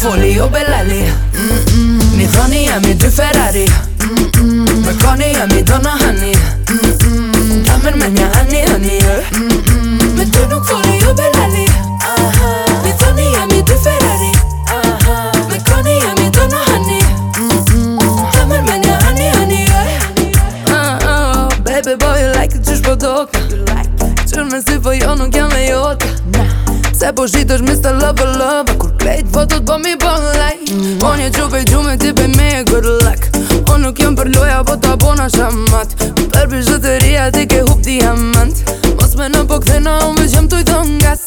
Me tunuk foli jo belali Mi toni jam i dy Ferrari Me koni jam i dona hani Tamer menja hani hani Me eh. tunuk foli jo belali Me toni jam i dy Ferrari Me koni jam i dona hani Tamer menja hani hani eh. uh-uh. Baby boy u like t'ysh po doka Qyrme si po jono kja me jota Se po shitash mr. lover lover Kur me Bejt po të t'bom po i bon lajt mm -hmm. On je gju pe gju me tipi me e good luck On nuk jem për loja po t'a bon shamat Për bëj zhëtëria ti ke hup diamant Mos me në po këthena unë vëzhem t'u i thongas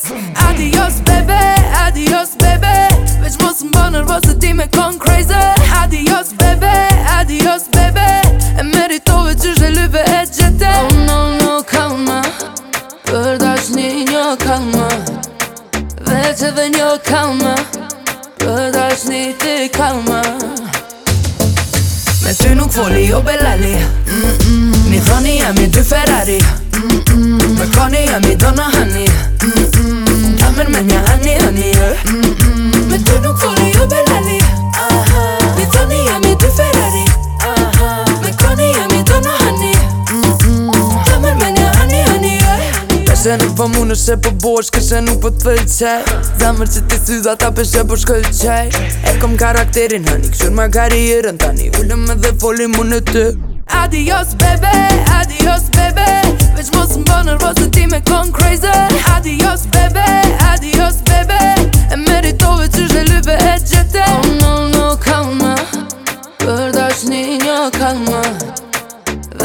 live in your karma But I need to karma Me ty nuk foli jo belali Mi thoni jam mi dy Ferrari Me koni jam i dona hani Kamer me një hani hani yeah. Se nuk për po mund është e për po bosh, kështë e nuk për po të fëllë qaj Zamër që ti sy dhe ta për shë për qaj E kom karakterin hëni, këshur ma kari tani Ullëm edhe folim foli në të Adios bebe, adios bebe Veç mos më bërë në ti me kon crazy Adios bebe, adios bebe E meritove që shë dhe e gjete Oh no no kalma Për dash një një kalma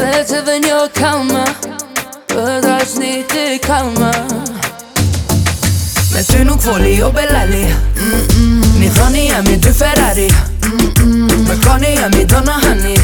Veç edhe një kalma Подожди, ты calma Mens du nu kvoli og belali Min Ronny er min du Ferrari McConaughey er min Donna Honey